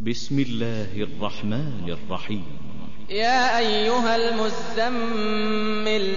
بسم الله الرحمن الرحيم. يا أيها المزمل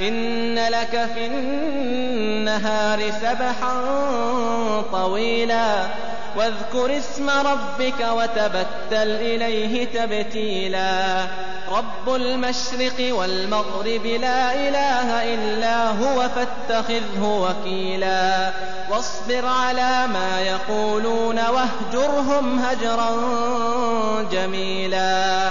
إن لك في النهار سبحا طويلا واذكر اسم ربك وتبتل إليه تبتيلا رب المشرق والمغرب لا إله إلا هو فاتخذه وكيلا واصبر على ما يقولون واهجرهم هجرا جميلا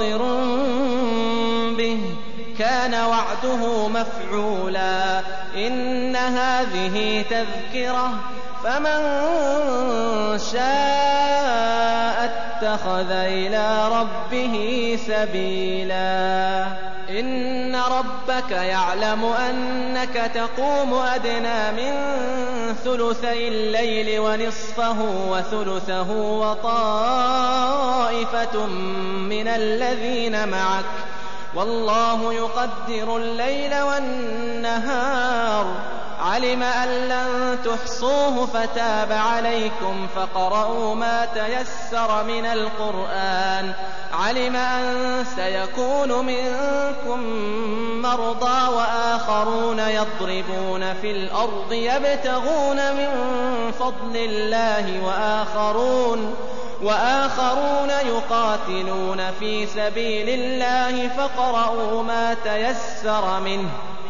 منفطر به كان وعده مفعولا. إن هذه تذكرة فمن شاء اتخذ إلى ربه سبيلا. إن ربك يعلم أنك تقوم أدنى من ثلثي الليل ونصفه وثلثه وطائفة من الذين معك. والله يقدر الليل والنهار. علم أن لن تحصوه فتاب عليكم فقرأوا ما تيسر من القرآن. علم أن سيكون منكم مرضى وآخرون يضربون في الأرض يبتغون من فضل الله وآخرون وآخرون يقاتلون في سبيل الله فاقرؤوا ما تيسر منه.